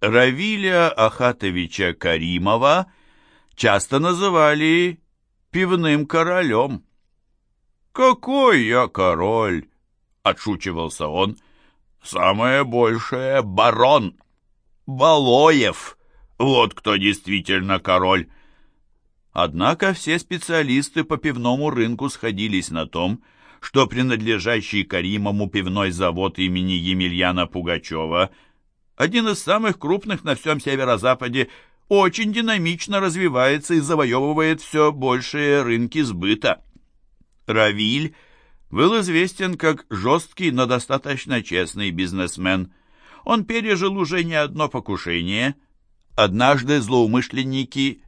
Равиля Ахатовича Каримова часто называли пивным королем. «Какой я король!» — отшучивался он. «Самое большее — барон! Балоев! Вот кто действительно король!» Однако все специалисты по пивному рынку сходились на том, что принадлежащий Каримову пивной завод имени Емельяна Пугачева — один из самых крупных на всем северо-западе, очень динамично развивается и завоевывает все большие рынки сбыта. Равиль был известен как жесткий, но достаточно честный бизнесмен. Он пережил уже не одно покушение. Однажды злоумышленники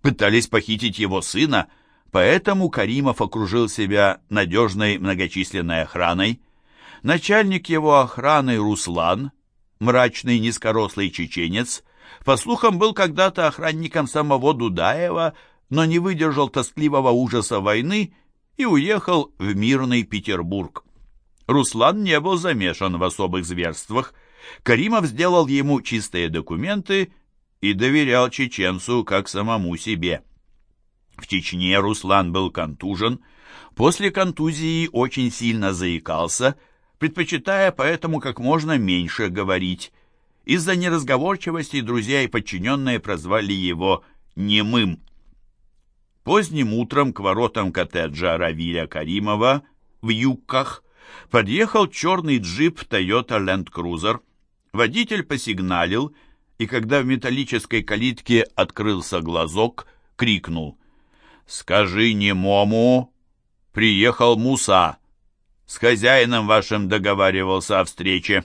пытались похитить его сына, поэтому Каримов окружил себя надежной многочисленной охраной. Начальник его охраны Руслан – мрачный низкорослый чеченец, по слухам, был когда-то охранником самого Дудаева, но не выдержал тоскливого ужаса войны и уехал в мирный Петербург. Руслан не был замешан в особых зверствах. Каримов сделал ему чистые документы и доверял чеченцу как самому себе. В Чечне Руслан был контужен. После контузии очень сильно заикался – предпочитая поэтому как можно меньше говорить. Из-за неразговорчивости друзья и подчиненные прозвали его «немым». Поздним утром к воротам коттеджа Равиля Каримова в Юкках подъехал черный джип Toyota Land Cruiser. Водитель посигналил, и когда в металлической калитке открылся глазок, крикнул «Скажи немому, приехал Муса!» С хозяином вашим договаривался о встрече».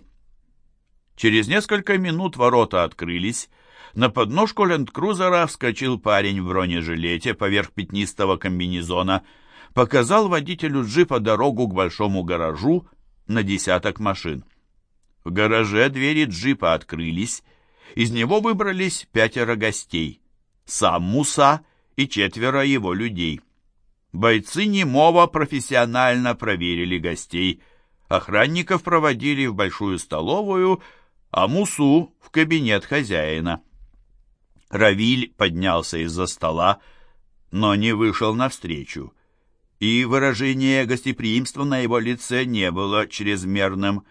Через несколько минут ворота открылись. На подножку ленд-крузера вскочил парень в бронежилете поверх пятнистого комбинезона, показал водителю джипа дорогу к большому гаражу на десяток машин. В гараже двери джипа открылись, из него выбрались пятеро гостей, сам Муса и четверо его людей. Бойцы немого профессионально проверили гостей. Охранников проводили в большую столовую, а Мусу в кабинет хозяина. Равиль поднялся из-за стола, но не вышел навстречу, и выражение гостеприимства на его лице не было чрезмерным.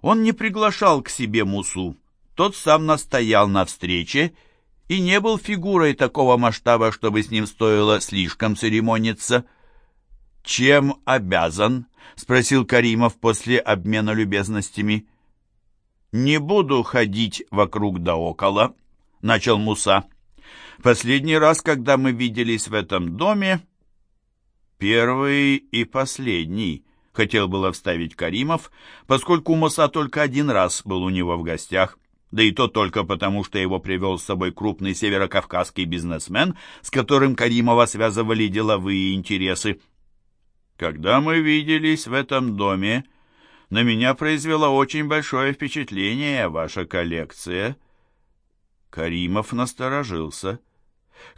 Он не приглашал к себе Мусу, тот сам настоял на встрече и не был фигурой такого масштаба, чтобы с ним стоило слишком церемониться. «Чем обязан?» — спросил Каримов после обмена любезностями. «Не буду ходить вокруг да около», — начал Муса. «Последний раз, когда мы виделись в этом доме...» «Первый и последний», — хотел было вставить Каримов, поскольку Муса только один раз был у него в гостях да и то только потому, что его привел с собой крупный северокавказский бизнесмен, с которым Каримова связывали деловые интересы. Когда мы виделись в этом доме, на меня произвела очень большое впечатление ваша коллекция. Каримов насторожился.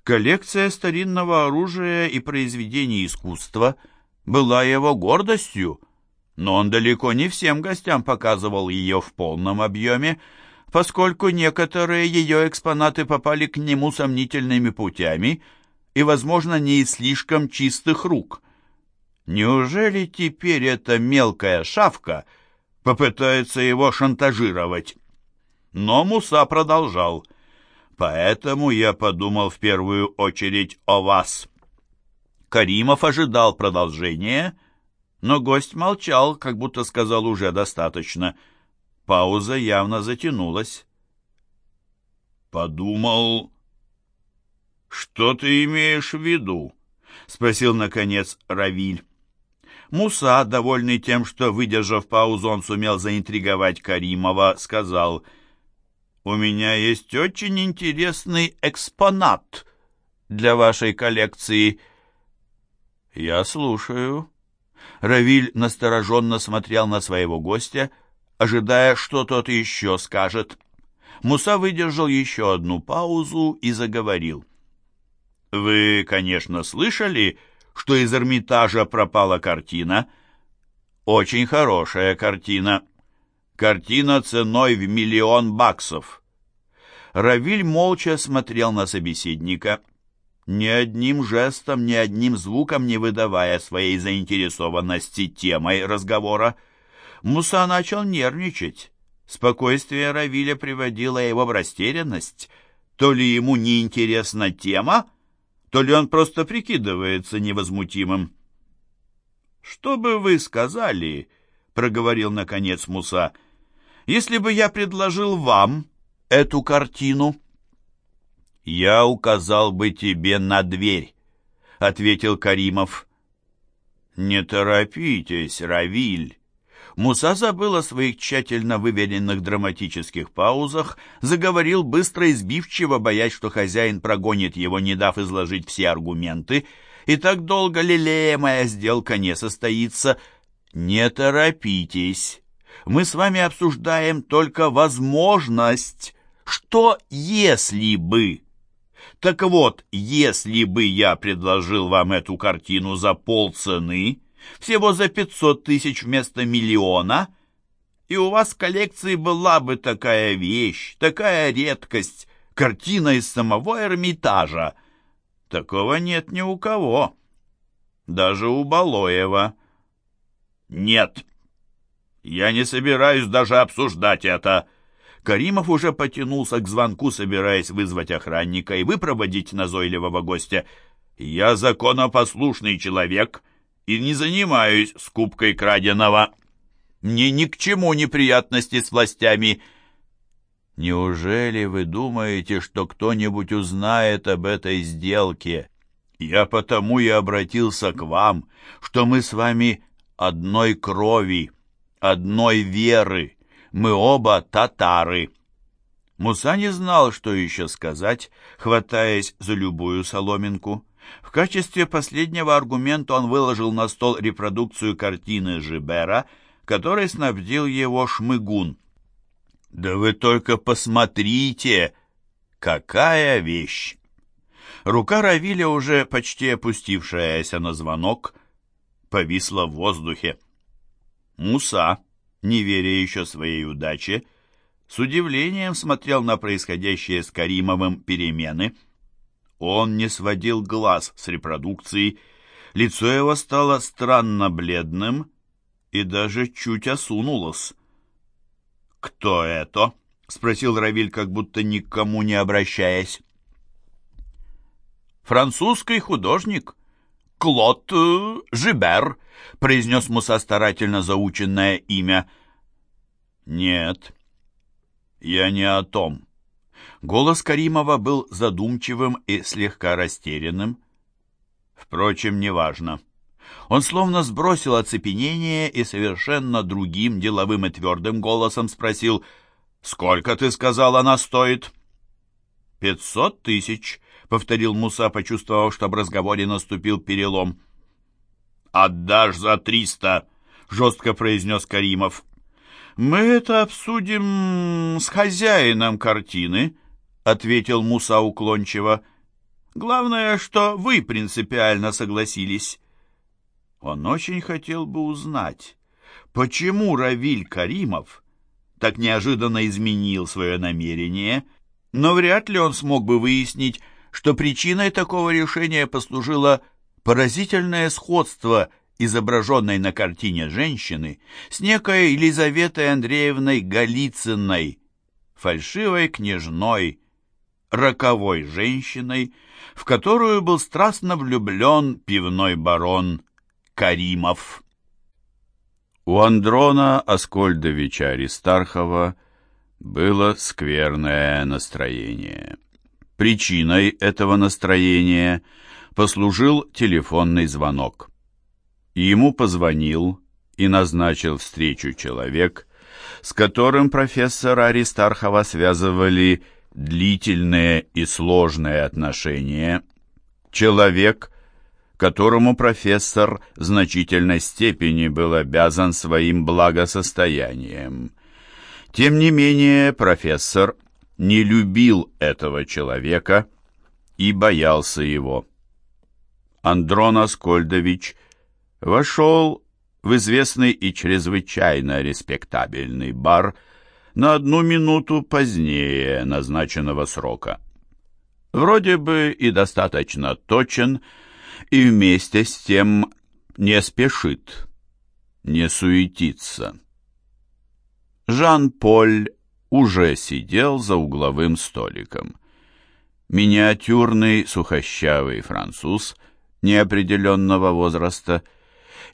Коллекция старинного оружия и произведений искусства была его гордостью, но он далеко не всем гостям показывал ее в полном объеме, поскольку некоторые ее экспонаты попали к нему сомнительными путями и, возможно, не из слишком чистых рук. Неужели теперь эта мелкая шавка попытается его шантажировать? Но Муса продолжал. «Поэтому я подумал в первую очередь о вас». Каримов ожидал продолжения, но гость молчал, как будто сказал уже достаточно – Пауза явно затянулась. «Подумал, что ты имеешь в виду?» — спросил, наконец, Равиль. Муса, довольный тем, что, выдержав паузу, он сумел заинтриговать Каримова, сказал, «У меня есть очень интересный экспонат для вашей коллекции». «Я слушаю». Равиль настороженно смотрел на своего гостя, — ожидая, что тот еще скажет. Муса выдержал еще одну паузу и заговорил. «Вы, конечно, слышали, что из Эрмитажа пропала картина?» «Очень хорошая картина. Картина ценой в миллион баксов. Равиль молча смотрел на собеседника, ни одним жестом, ни одним звуком не выдавая своей заинтересованности темой разговора. Муса начал нервничать. Спокойствие Равиля приводило его в растерянность. То ли ему неинтересна тема, то ли он просто прикидывается невозмутимым. «Что бы вы сказали?» — проговорил наконец Муса. «Если бы я предложил вам эту картину?» «Я указал бы тебе на дверь», — ответил Каримов. «Не торопитесь, Равиль». Муса забыл о своих тщательно выверенных драматических паузах, заговорил быстро и сбивчиво, боясь, что хозяин прогонит его, не дав изложить все аргументы, и так долго лелеемая сделка не состоится. Не торопитесь. Мы с вами обсуждаем только возможность. Что если бы? Так вот, если бы я предложил вам эту картину за полцены, всего за 500 тысяч вместо миллиона, и у вас в коллекции была бы такая вещь, такая редкость, картина из самого Эрмитажа. Такого нет ни у кого, даже у Балоева. Нет, я не собираюсь даже обсуждать это. Каримов уже потянулся к звонку, собираясь вызвать охранника и выпроводить назойливого гостя. «Я законопослушный человек и не занимаюсь скупкой краденого. Мне ни к чему неприятности с властями». «Неужели вы думаете, что кто-нибудь узнает об этой сделке? Я потому и обратился к вам, что мы с вами одной крови, одной веры». Мы оба татары». Муса не знал, что еще сказать, хватаясь за любую соломинку. В качестве последнего аргумента он выложил на стол репродукцию картины Жибера, которой снабдил его Шмыгун. «Да вы только посмотрите! Какая вещь!» Рука Равиля, уже почти опустившаяся на звонок, повисла в воздухе. Муса, не веря еще своей удаче, с удивлением смотрел на происходящее с Каримовым перемены. Он не сводил глаз с репродукции, лицо его стало странно бледным и даже чуть осунулось. «Кто это?» — спросил Равиль, как будто никому не обращаясь. «Французский художник», Клод э, Жибер», — произнес Муса старательно заученное имя. «Нет, я не о том». Голос Каримова был задумчивым и слегка растерянным. Впрочем, неважно. Он словно сбросил оцепенение и совершенно другим, деловым и твердым голосом спросил, «Сколько, ты сказал, она стоит?» «Пятьсот тысяч», — повторил Муса, почувствовав, что в разговоре наступил перелом. «Отдашь за триста», — жестко произнес Каримов. «Мы это обсудим с хозяином картины», — ответил Муса уклончиво. «Главное, что вы принципиально согласились». Он очень хотел бы узнать, почему Равиль Каримов так неожиданно изменил свое намерение, но вряд ли он смог бы выяснить, что причиной такого решения послужило поразительное сходство изображенной на картине женщины с некой Елизаветой Андреевной Голицыной, фальшивой княжной, роковой женщиной, в которую был страстно влюблен пивной барон Каримов. У Андрона Аскольдовича Аристархова было скверное настроение. Причиной этого настроения послужил телефонный звонок. Ему позвонил и назначил встречу человек, с которым профессора Аристархова связывали длительные и сложные отношения. Человек, которому профессор в значительной степени был обязан своим благосостоянием. Тем не менее, профессор не любил этого человека и боялся его. Андрон Аскольдович вошел в известный и чрезвычайно респектабельный бар на одну минуту позднее назначенного срока. Вроде бы и достаточно точен, и вместе с тем не спешит, не суетится. Жан-Поль уже сидел за угловым столиком. Миниатюрный сухощавый француз неопределенного возраста,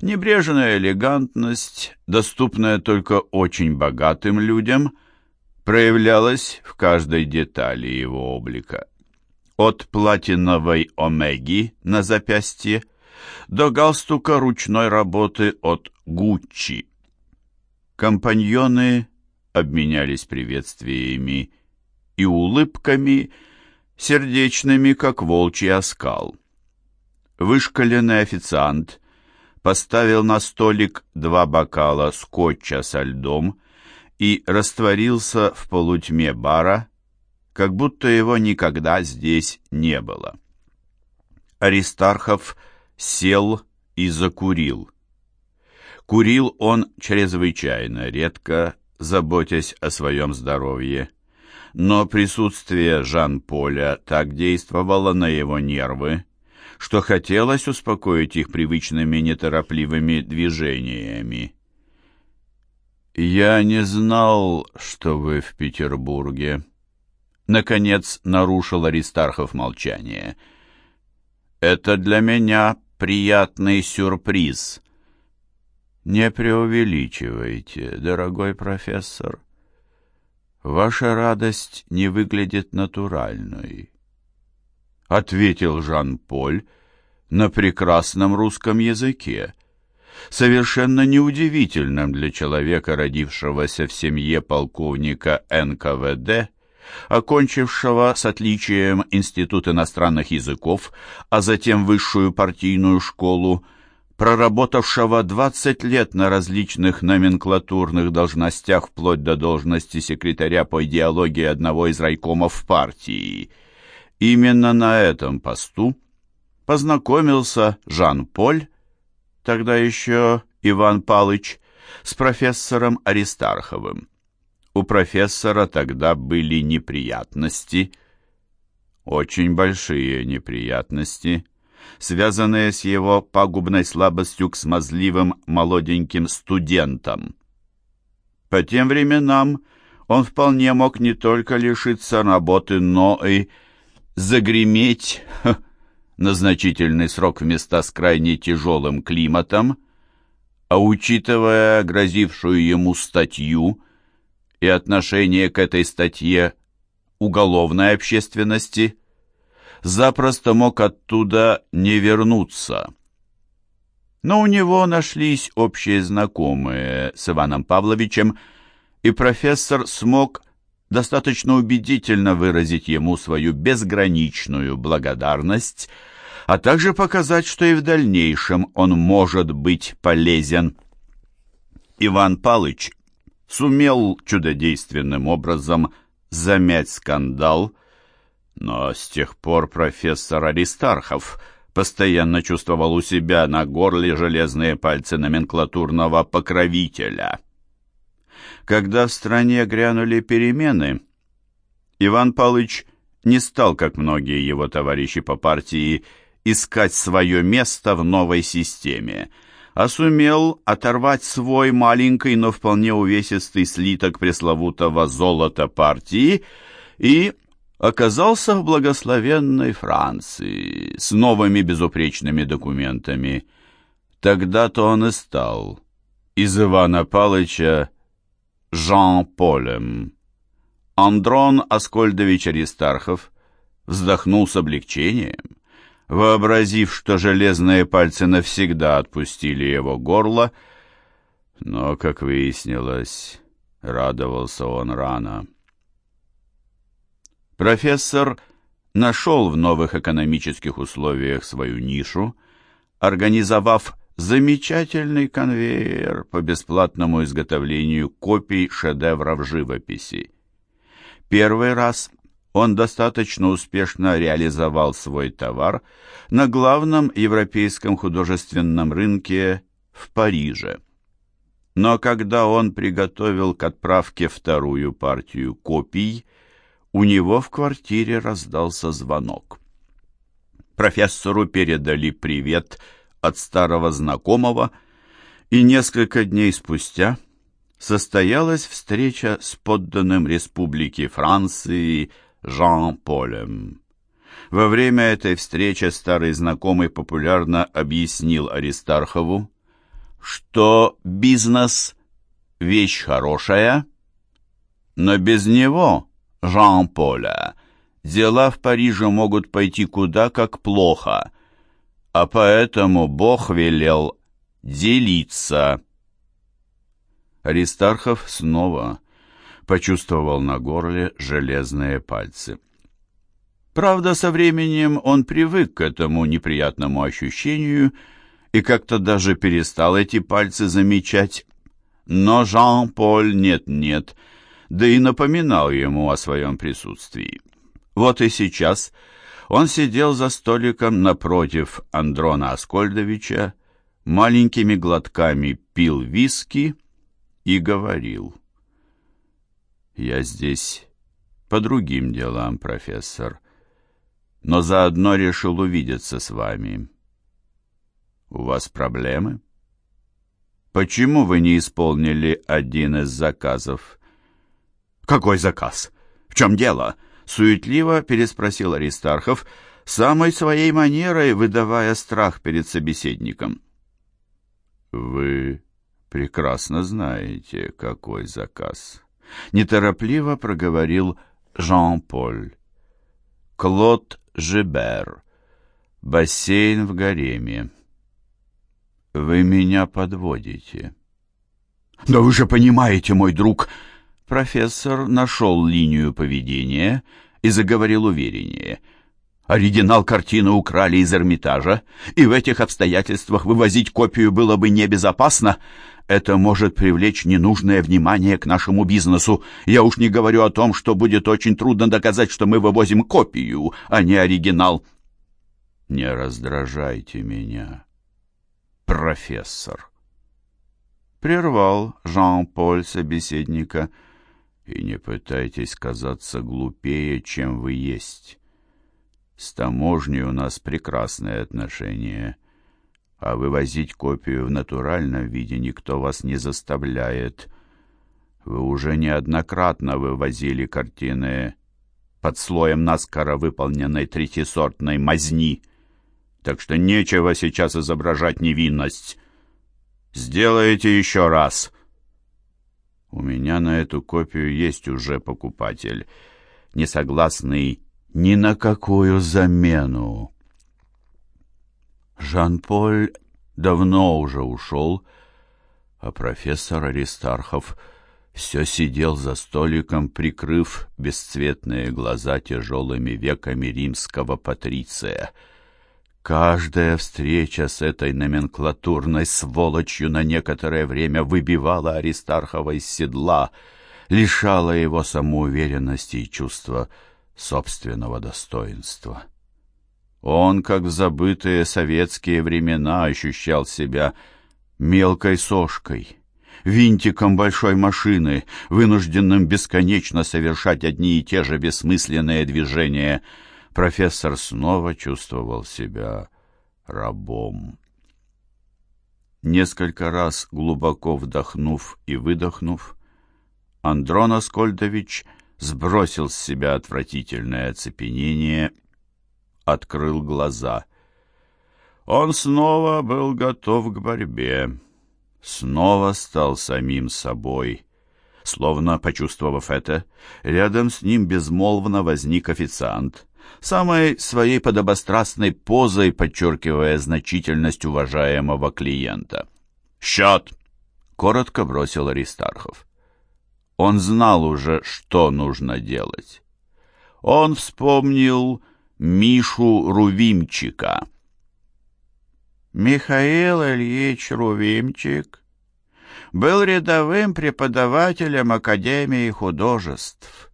небрежная элегантность, доступная только очень богатым людям, проявлялась в каждой детали его облика. От платиновой омеги на запястье до галстука ручной работы от Гуччи. Компаньоны обменялись приветствиями и улыбками, сердечными, как волчий оскал. Вышкаленный официант поставил на столик два бокала скотча со льдом и растворился в полутьме бара, как будто его никогда здесь не было. Аристархов сел и закурил. Курил он чрезвычайно редко, заботясь о своем здоровье. Но присутствие Жан-Поля так действовало на его нервы, что хотелось успокоить их привычными неторопливыми движениями. «Я не знал, что вы в Петербурге», — наконец нарушил Аристархов молчание. «Это для меня приятный сюрприз». Не преувеличивайте, дорогой профессор. Ваша радость не выглядит натуральной. Ответил Жан-Поль на прекрасном русском языке, совершенно неудивительном для человека, родившегося в семье полковника НКВД, окончившего с отличием Институт иностранных языков, а затем высшую партийную школу, проработавшего 20 лет на различных номенклатурных должностях вплоть до должности секретаря по идеологии одного из райкомов партии. Именно на этом посту познакомился Жан-Поль, тогда еще Иван Палыч, с профессором Аристарховым. У профессора тогда были неприятности, очень большие неприятности, связанные с его пагубной слабостью к смазливым молоденьким студентам. По тем временам он вполне мог не только лишиться работы, но и загреметь на значительный срок в места с крайне тяжелым климатом, а учитывая грозившую ему статью и отношение к этой статье уголовной общественности – запросто мог оттуда не вернуться. Но у него нашлись общие знакомые с Иваном Павловичем, и профессор смог достаточно убедительно выразить ему свою безграничную благодарность, а также показать, что и в дальнейшем он может быть полезен. Иван Палыч сумел чудодейственным образом замять скандал, но с тех пор профессор Аристархов постоянно чувствовал у себя на горле железные пальцы номенклатурного покровителя. Когда в стране грянули перемены, Иван Палыч не стал, как многие его товарищи по партии, искать свое место в новой системе, а сумел оторвать свой маленький, но вполне увесистый слиток пресловутого золота партии и оказался в благословенной Франции с новыми безупречными документами. Тогда-то он и стал из Ивана Палыча Жан-Полем. Андрон Аскольдович Аристархов вздохнул с облегчением, вообразив, что железные пальцы навсегда отпустили его горло, но, как выяснилось, радовался он рано. Профессор нашел в новых экономических условиях свою нишу, организовав замечательный конвейер по бесплатному изготовлению копий шедевров живописи. Первый раз он достаточно успешно реализовал свой товар на главном европейском художественном рынке в Париже. Но когда он приготовил к отправке вторую партию копий, у него в квартире раздался звонок. Профессору передали привет от старого знакомого, и несколько дней спустя состоялась встреча с подданным Республики Франции Жан-Полем. Во время этой встречи старый знакомый популярно объяснил Аристархову, что бизнес – вещь хорошая, но без него, Жан-Поля, дела в Париже могут пойти куда как плохо, а поэтому Бог велел делиться. Аристархов снова почувствовал на горле железные пальцы. Правда, со временем он привык к этому неприятному ощущению и как-то даже перестал эти пальцы замечать. Но Жан-Поль нет-нет, да и напоминал ему о своем присутствии. Вот и сейчас он сидел за столиком напротив Андрона Аскольдовича, маленькими глотками пил виски и говорил. «Я здесь по другим делам, профессор, но заодно решил увидеться с вами. У вас проблемы? Почему вы не исполнили один из заказов?» «Какой заказ? В чем дело?» — суетливо переспросил Аристархов, самой своей манерой выдавая страх перед собеседником. «Вы прекрасно знаете, какой заказ», — неторопливо проговорил Жан-Поль. «Клод Жибер. Бассейн в гареме. Вы меня подводите». «Да вы же понимаете, мой друг!» Профессор нашел линию поведения и заговорил увереннее — Оригинал картины украли из Эрмитажа, и в этих обстоятельствах вывозить копию было бы небезопасно. Это может привлечь ненужное внимание к нашему бизнесу. Я уж не говорю о том, что будет очень трудно доказать, что мы вывозим копию, а не оригинал. Не раздражайте меня, профессор. Прервал Жан-Поль собеседника. И не пытайтесь казаться глупее, чем вы есть. С таможней у нас прекрасные отношения, а вывозить копию в натуральном виде никто вас не заставляет. Вы уже неоднократно вывозили картины под слоем наскоро выполненной третьесортной мазни, так что нечего сейчас изображать невинность. Сделайте еще раз. У меня на эту копию есть уже покупатель, несогласный ни на какую замену. Жан-Поль давно уже ушел, а профессор Аристархов все сидел за столиком, прикрыв бесцветные глаза тяжелыми веками римского патриция. Каждая встреча с этой номенклатурной сволочью на некоторое время выбивала Аристархова из седла, лишала его самоуверенности и чувства собственного достоинства. Он, как в забытые советские времена, ощущал себя мелкой сошкой, винтиком большой машины, вынужденным бесконечно совершать одни и те же бессмысленные движения. Профессор снова чувствовал себя рабом. Несколько раз глубоко вдохнув и выдохнув, Андрон Аскольдович — сбросил с себя отвратительное оцепенение, открыл глаза. Он снова был готов к борьбе, снова стал самим собой. Словно почувствовав это, рядом с ним безмолвно возник официант, самой своей подобострастной позой подчеркивая значительность уважаемого клиента. «Счет!» — коротко бросил Аристархов. Он знал уже, что нужно делать. Он вспомнил Мишу Рувимчика. Михаил Ильич Рувимчик был рядовым преподавателем Академии художеств.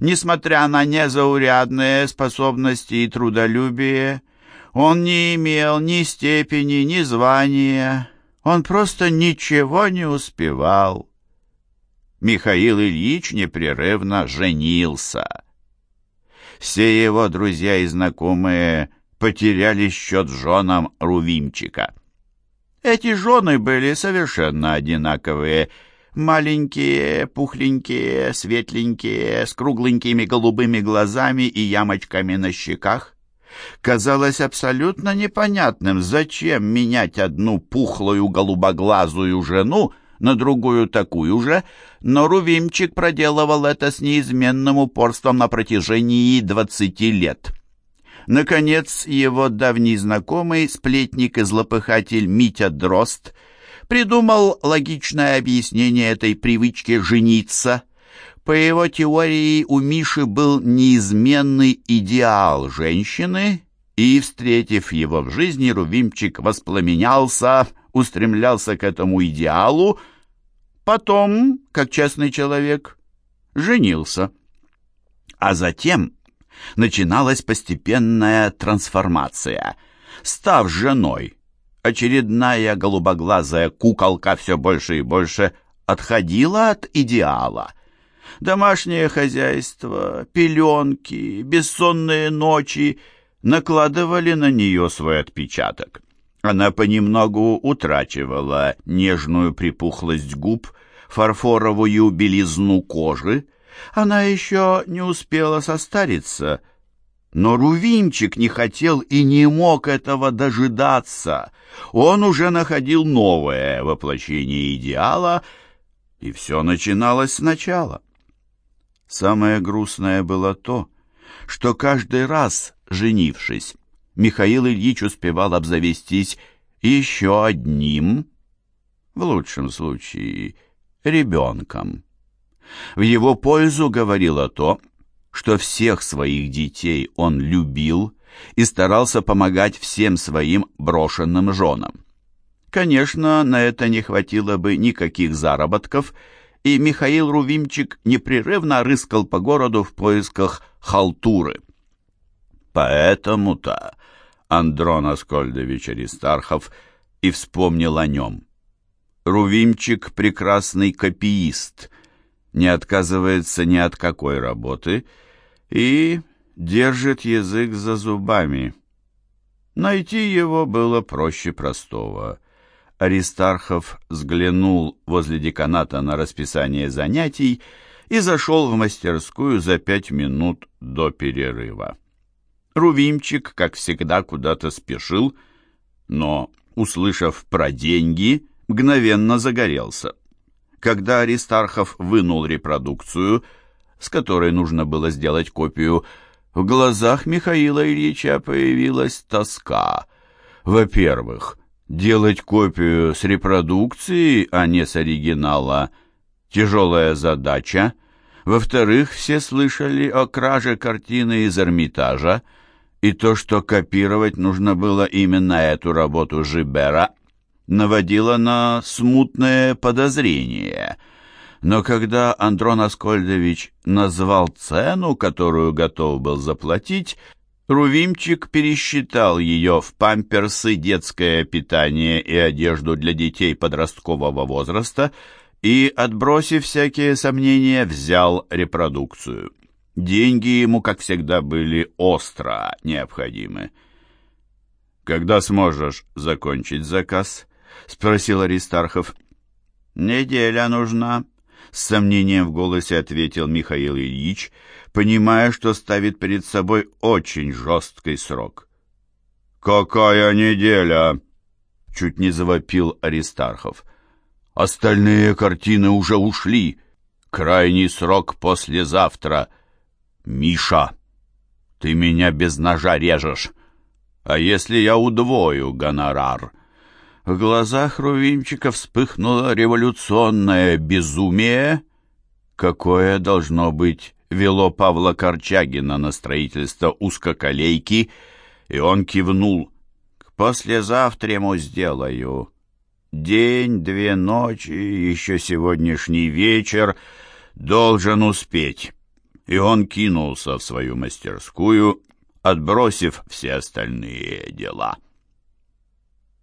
Несмотря на незаурядные способности и трудолюбие, он не имел ни степени, ни звания, Он просто ничего не успевал. Михаил Ильич непрерывно женился. Все его друзья и знакомые потеряли счет женам Рувимчика. Эти жены были совершенно одинаковые. Маленькие, пухленькие, светленькие, с кругленькими голубыми глазами и ямочками на щеках. Казалось абсолютно непонятным, зачем менять одну пухлую голубоглазую жену на другую такую же, но Рувимчик проделывал это с неизменным упорством на протяжении двадцати лет. Наконец, его давний знакомый, сплетник и злопыхатель Митя Дрозд придумал логичное объяснение этой привычки жениться. По его теории, у Миши был неизменный идеал женщины, и, встретив его в жизни, Рувимчик воспламенялся, устремлялся к этому идеалу, потом, как честный человек, женился. А затем начиналась постепенная трансформация. Став женой, очередная голубоглазая куколка все больше и больше отходила от идеала. Домашнее хозяйство, пеленки, бессонные ночи накладывали на нее свой отпечаток. Она понемногу утрачивала нежную припухлость губ, фарфоровую белизну кожи, она еще не успела состариться, но Рувимчик не хотел и не мог этого дожидаться. Он уже находил новое воплощение идеала, и все начиналось сначала. Самое грустное было то, что каждый раз, женившись, Михаил Ильич успевал обзавестись еще одним, в лучшем случае, ребенком. В его пользу говорило то, что всех своих детей он любил и старался помогать всем своим брошенным женам. Конечно, на это не хватило бы никаких заработков, и Михаил Рувимчик непрерывно рыскал по городу в поисках халтуры. Поэтому-то Андрон Аскольдович Аристархов и вспомнил о нем. Рувимчик — прекрасный копиист — не отказывается ни от какой работы и держит язык за зубами. Найти его было проще простого. Аристархов взглянул возле деканата на расписание занятий и зашел в мастерскую за пять минут до перерыва. Рувимчик, как всегда, куда-то спешил, но, услышав про деньги, мгновенно загорелся. Когда Аристархов вынул репродукцию, с которой нужно было сделать копию, в глазах Михаила Ильича появилась тоска. Во-первых, делать копию с репродукции, а не с оригинала – тяжелая задача. Во-вторых, все слышали о краже картины из Эрмитажа, и то, что копировать нужно было именно эту работу Жибера, наводило на смутное подозрение. Но когда Андрон Аскольдович назвал цену, которую готов был заплатить, Рувимчик пересчитал ее в памперсы, детское питание и одежду для детей подросткового возраста и, отбросив всякие сомнения, взял репродукцию. Деньги ему, как всегда, были остро необходимы. «Когда сможешь закончить заказ?» — спросил Аристархов. «Неделя нужна», — с сомнением в голосе ответил Михаил Ильич, понимая, что ставит перед собой очень жесткий срок. «Какая неделя?» — чуть не завопил Аристархов. «Остальные картины уже ушли. Крайний срок послезавтра. Миша, ты меня без ножа режешь. А если я удвою гонорар?» В глазах Рувимчика вспыхнуло революционное безумие, какое, должно быть, вело Павла Корчагина на строительство узкоколейки, и он кивнул. «К послезавтраму сделаю. День, две ночи, еще сегодняшний вечер должен успеть». И он кинулся в свою мастерскую, отбросив все остальные дела.